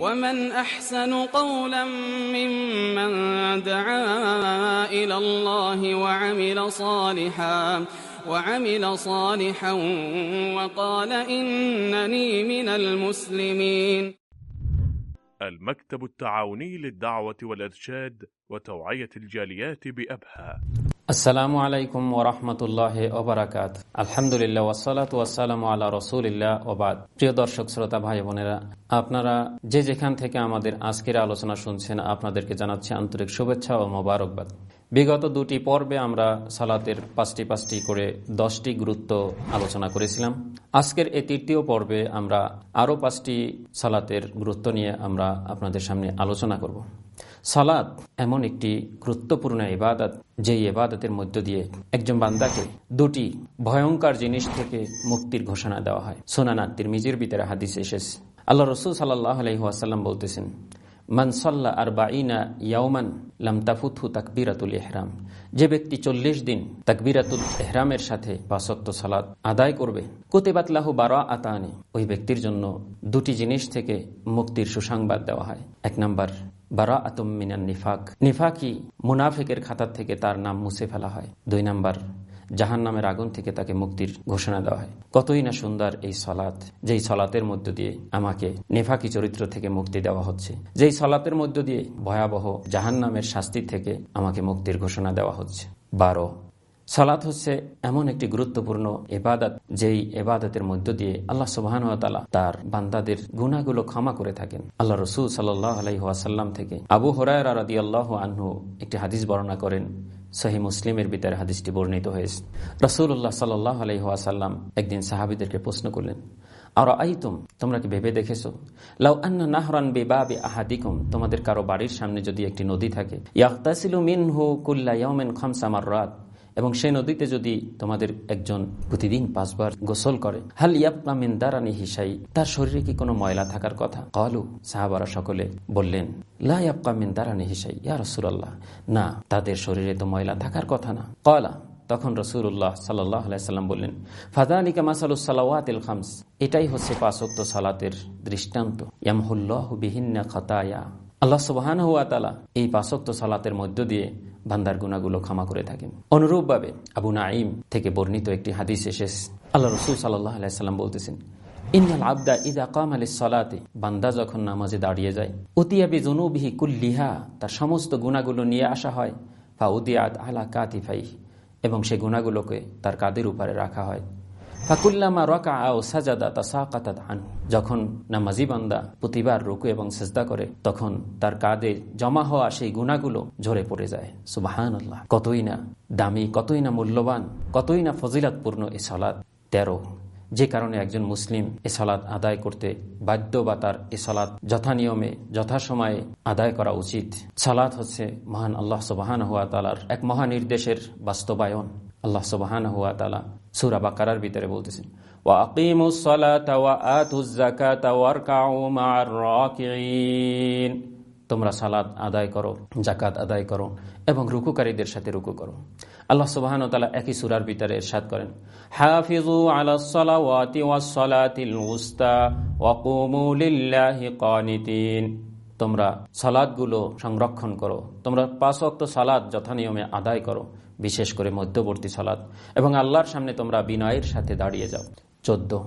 ومن أحسن قولا ممن دعا إلى الله وعمل صالحا وعمل صالحا وقال إنني من المسلمين المكتب التعاوني للدعوة والإرشاد وتوعية الجاليات بأبها আসসালামু আলাইকুম ওরহমতুল্লাহ ওবরাকাত আলহামদুলিল্লাহ ওয়াসালাত ওয়াসালাম আল্লাহ রসুলিল্লাহ ওবাদ প্রিয় দর্শক শ্রোতা ভাই বোনেরা আপনারা যে যেখান থেকে আমাদের আজকের আলোচনা শুনছেন আপনাদেরকে জানাচ্ছি আন্তরিক শুভেচ্ছা ও মোবারকবাদ বিগত দুটি পর্বে আমরা সালাতের পাঁচটি পাঁচটি করে দশটি গুরুত্ব আলোচনা করেছিলাম। আজকের এই তৃতীয় পর্বে আমরা আরও পাঁচটি সালাতের গুরুত্ব নিয়ে আমরা আপনাদের সামনে আলোচনা করব। সালাদ এমন একটি গুরুত্বপূর্ণ ইবাদত, যেই ইবাদতের মধ্য দিয়ে একজন বান্দাকে দুটি ভয়ঙ্কর জিনিস থেকে মুক্তির ঘোষণা দেওয়া হয়। সোনানা তিরমিজির ভিতরে হাদিস এসেছে। আল্লাহ রসুল সাল্লাহ আলহিহাসাল্লাম বলতেছেন মানসল্লা আর বাঈনা ইয়াউমান লাম তাফুথু তাকবিরাতুল ইহরাম। যে ব্যক্তি চল্লিশ দিন তাকবিরাতুল এহরামের সাথে বাসত্ব সালাদ আদায় করবে কোতেবাতলাহু বারা আতানে ওই ব্যক্তির জন্য দুটি জিনিস থেকে মুক্তির সুসংবাদ দেওয়া হয়। এক নম্বর বারা আতম মিনান নিফাক। নিফাকি মুনাফেকের খাতার থেকে তার নাম মুছে ফেলা হয়। দুই নাম্বার জাহান নামের আগুন থেকে তাকে মুক্তির ঘোষণা দেওয়া হয়। কতই না সুন্দর এই সলাৎ যেই সলাতের মধ্য দিয়ে আমাকে নেফাকি চরিত্র থেকে মুক্তি দেওয়া হচ্ছে, যেই সলাতের মধ্য দিয়ে ভয়াবহ জাহান নামের শাস্তি থেকে আমাকে মুক্তির ঘোষণা দেওয়া হচ্ছে। বারো, সালাত হচ্ছে এমন একটি গুরুত্বপূর্ণ এবাদত, যেই এবাদতের মধ্য দিয়ে আল্লাহ সুবাহান তার বান্দাদের গুণাগুলো ক্ষমা করে থাকেন। আল্লাহ রসুল সাল্লাহ আলাইহাসাল্লাম থেকে আবু হরায় রাদি আল্লাহ আনহু একটি হাদিস বর্ণনা করেন সহি মুসলিমের বিতার হাদিসটি বর্ণিত হয়েছে। রসুল্লাহ সাল্লাহ আলহিহাসাল্লাম একদিন সাহাবিদেরকে প্রশ্ন করলেন আর আইতুম তোমরা কি ভেবে দেখেছ? লাউ আন্না নাহরান বেবাবে আহাদিকুম, তোমাদের কারও বাড়ির সামনে যদি একটি নদী থাকে ইয়াক্তাসিলু মিনহু কুল্লা ইয়াউমিন খামসামার রাত এবং সেই নদীতে যদি তোমাদের একজন প্রতিদিন পাঁচবার গোসল করে, হাল ইয়াপ্পা মিন দারানি হিসাই তার শরীরে কি কোনো ময়লা থাকার কথা? কলু, সাহাবারা সকলে বললেন, লা ইয়াপ্পা মিন হিসাই ইয়া রসুল্লাহ না, তাদের শরীরে তো ময়লা থাকার কথা না। কলা, তখন রসুল্লাহ সাল্লাহ সাল্লাম বললেন ফাদানিকা মাসালুসালাওয়াতিল খামস, এটাই হচ্ছে পাঁচক্ত সালাতের দৃষ্টান্ত। ইয়ামহুল্লাহ বিহিন্না খতায়া। আল্লাহ সুবাহান হুয়া এই পাঁচক্ত সালাতের মধ্য দিয়ে বান্দার গুণাগুলো ক্ষমা করে থাকেন। অনুরূপভাবে আবু নাইম থেকে বর্ণিত একটি হাদিস এসেস আল্লাহ রসুল সাল্লাহ আলাইসাল্লাম বলতেছেন, ইন্নাল আবদা ইদা কাম আলী সলাতে বান্দা যখন নামাজে দাঁড়িয়ে যায় উতিয়াবি জনুবিহি কুল্লিহা তার সমস্ত গুণাগুলো নিয়ে আসা হয় বা উদিয়াত আলা কাতিফাই এবং সে গুণাগুলোকে তার কাদের উপরে রাখা হয়। ফাকুল্লামা রকা আও সাজাদা তা সাকাতাত আন যখন নামাজি বান্দা প্রতিবার রুকু এবং সেজদা করে, তখন তার কাঁধে জমা হওয়া সেই গুণাগুলো ঝরে পড়ে যায়। সুবাহান আল্লাহ কতই না দামি, কতই না মূল্যবান, কতই না ফজিলাতপূর্ণ এ সলাদ তেরো। যে কারণে একজন মুসলিম এ সলাদ আদায় করতে বাধ্য বা তার এ সলাদ যথানিয়মে, যথাসময়ে আদায় করা উচিত। সালাদ হচ্ছে মহান আল্লাহ সুবাহান হুয়া তালার এক মহানির্দেশের বাস্তবায়ন। আল্লাহ সুবাহান হুয়া তালা সুরা বাকারার ভিতরে বলতেছেন তোমরা সালাদ আদায় করো জাকাত আদায় করো এবং রুকুকারীদের সাথে রুকু করো। আল্লাহ সুবাহান তালা একই সুরার ভিতরে এরশাদ করেন হাফিজু আলাসসালাওয়াতি তোমরা সালাদগুলো সংরক্ষণ করো। তোমরা পাঁচ অক্ত সালাদ যথানিয়মে আদায় করো, বিশেষ করে মধ্যবর্তী সালাদ। এবং আল্লাহর সামনে তোমরা বিনয়ের সাথে দাঁড়িয়ে যাও। চোদ্দ।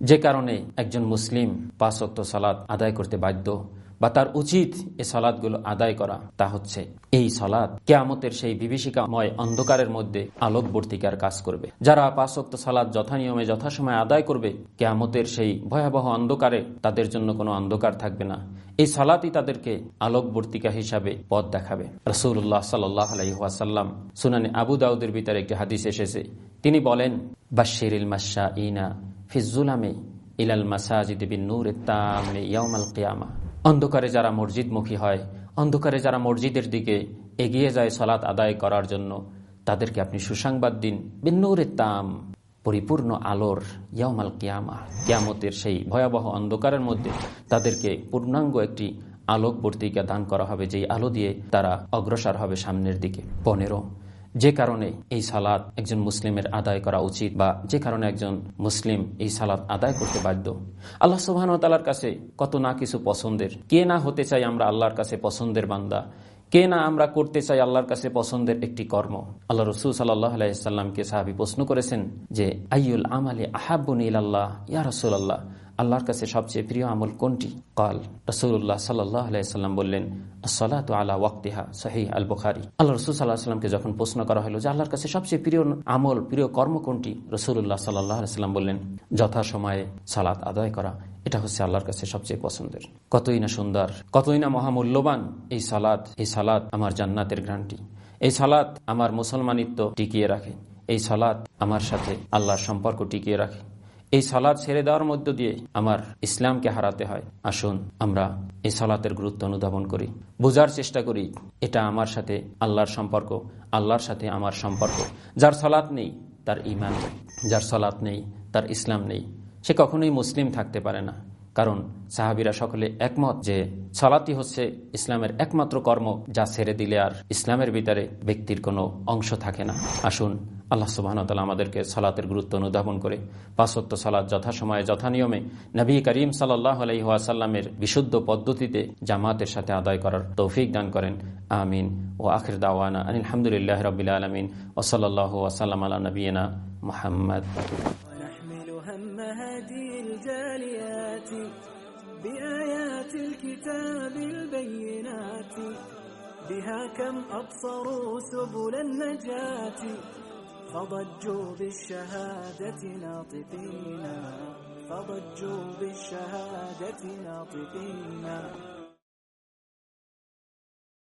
যে কারণে একজন মুসলিম পাঁচ অক্ত সালাদ আদায় করতে বাধ্য বা তার উচিত এ সালাদগুলো আদায় করা, তা হচ্ছে এই সলাদ কেয়ামতের সেই বিভীষিকাময় অন্ধকারের মধ্যে আলোকবর্তিকার কাজ করবে। যারা পাঁচক্ত সালাদ যথানিয়মে যথাসময় আদায় করবে, কেয়ামতের সেই ভয়াবহ অন্ধকারে তাদের জন্য কোনো অন্ধকার থাকবে না। এই সালাতই তাদেরকে আলোকবর্তিকা হিসাবে পথ দেখাবে। রসুল্লাহ সাল্লাহ আলহিহাসাল্লাম সুনানি আবু দাউদের ভিতরে একটি হাদিস এসেছে। তিনি বলেন বাশিরিল মাসা ইনা ফিজুলামে ইলাল মাসাজিদ বিন নূর তামে ইয়ামাল কিয়ামা। অন্ধকারে যারা মসজিদমুখী হয়, অন্ধকারে যারা মসজিদের দিকে এগিয়ে যায় সলাৎ আদায় করার জন্য, তাদেরকে আপনি সুসংবাদ দিন বিন্নুরের তাম পরিপূর্ণ আলোর ইয়ামাল কিয়ামা, কিয়ামতের সেই ভয়াবহ অন্ধকারের মধ্যে তাদেরকে পূর্ণাঙ্গ একটি আলোকবর্তিকা দান করা হবে, যেই আলো দিয়ে তারা অগ্রসর হবে সামনের দিকে। পনেরো, যে কারণে এই সালাদ একজন মুসলিমের আদায় করা উচিত বা যে কারণে একজন মুসলিম এই সালাদ আদায় করতে বাধ্য? আল্লাহ সুবাহন তালার কাছে কত না কিছু পছন্দের। কে না হতে চাই আমরা আল্লাহর কাছে পছন্দের বান্দা? কে না আমরা করতে চাই আল্লাহর কাছে পছন্দের একটি কর্ম? আল্লাহ রসুল সাল্লাহ আলাইসাল্লামকে সাহাবি প্রশ্ন করেছেন যে আইউল আমালে আহাবুন ইল্লাহ ইয়া রসুল আল্লাহ আল্লাহর কাছে সবচেয়ে প্রিয় আমল কোনটি? কাল রসুল্লাহ সাল্লাহ আলাইসাল্লাম বললেন সলাত আলা ওয়াক্তিহা সাহি আল বুখারি আল্লাহ রসুল সাল্লাহ সাল্লামকে যখন প্রশ্ন করা হলো যে, আল্লাহর কাছে সবচেয়ে প্রিয় আমল, প্রিয় কর্ম কোনটি? রসুল্লাহ সাল্লাহ আলাইসাল্লাম বললেন, যথাসময়ে সালাত আদায় করা। এটা হচ্ছে আল্লাহর কাছে সবচেয়ে পছন্দের। কতই না সুন্দর, কতই না মহামূল্যবান এই সালাদ এই সালাদ আমার জান্নাতের গ্রান্টি এই সালাদ আমার মুসলমানিত্ব টিকিয়ে রাখে। এই সালাদ আমার সাথে আল্লাহর সম্পর্ক টিকিয়ে রাখে। এই সালাদ ছেড়ে দেওয়ার মধ্য দিয়ে আমার ইসলামকে হারাতে হয়। আসুন, আমরা এই সালাতের গুরুত্ব অনুধাবন করি। বোঝার চেষ্টা করি, এটা আমার সাথে আল্লাহর সম্পর্ক, আল্লাহর সাথে আমার সম্পর্ক। যার সালাত নেই, তার ইমান নেই। যার সালাত নেই, তার ইসলাম নেই। সে কখনোই মুসলিম থাকতে পারে না। কারণ সাহাবিরা সকলে একমত যে সালাতি হচ্ছে ইসলামের একমাত্র কর্ম যা ছেড়ে দিলে আর ইসলামের ভিতরে ব্যক্তির কোনো অংশ থাকে না। আসুন, আল্লাহ সুবাহতাল আমাদেরকে সালাতের গুরুত্ব অনুধাবন করে। পাঁচত্ব সালাদ যথাসময়ে, যথানিয়মে নবী করিম সাল্লাহ আলহিহাসাল্লামের বিশুদ্ধ পদ্ধতিতে জামাতের সাথে আদায় করার তৌফিক দান করেন। আমিন। ও আখির দাওয়ানা আলহামদুলিল্লাহ রবিল আলমিন। ওসলাল্লাহ ওসাল্লাম আল্লাহ নবীনা মোহাম্মদ। بآيات الكتاب البينات بها كم أبصروا سبل النجاة فضجوا بالشهادة ناطقين فضجوا بالشهادة ناطقين